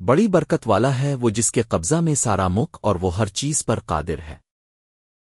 بڑی برکت والا ہے وہ جس کے قبضہ میں سارا مک اور وہ ہر چیز پر قادر ہے۔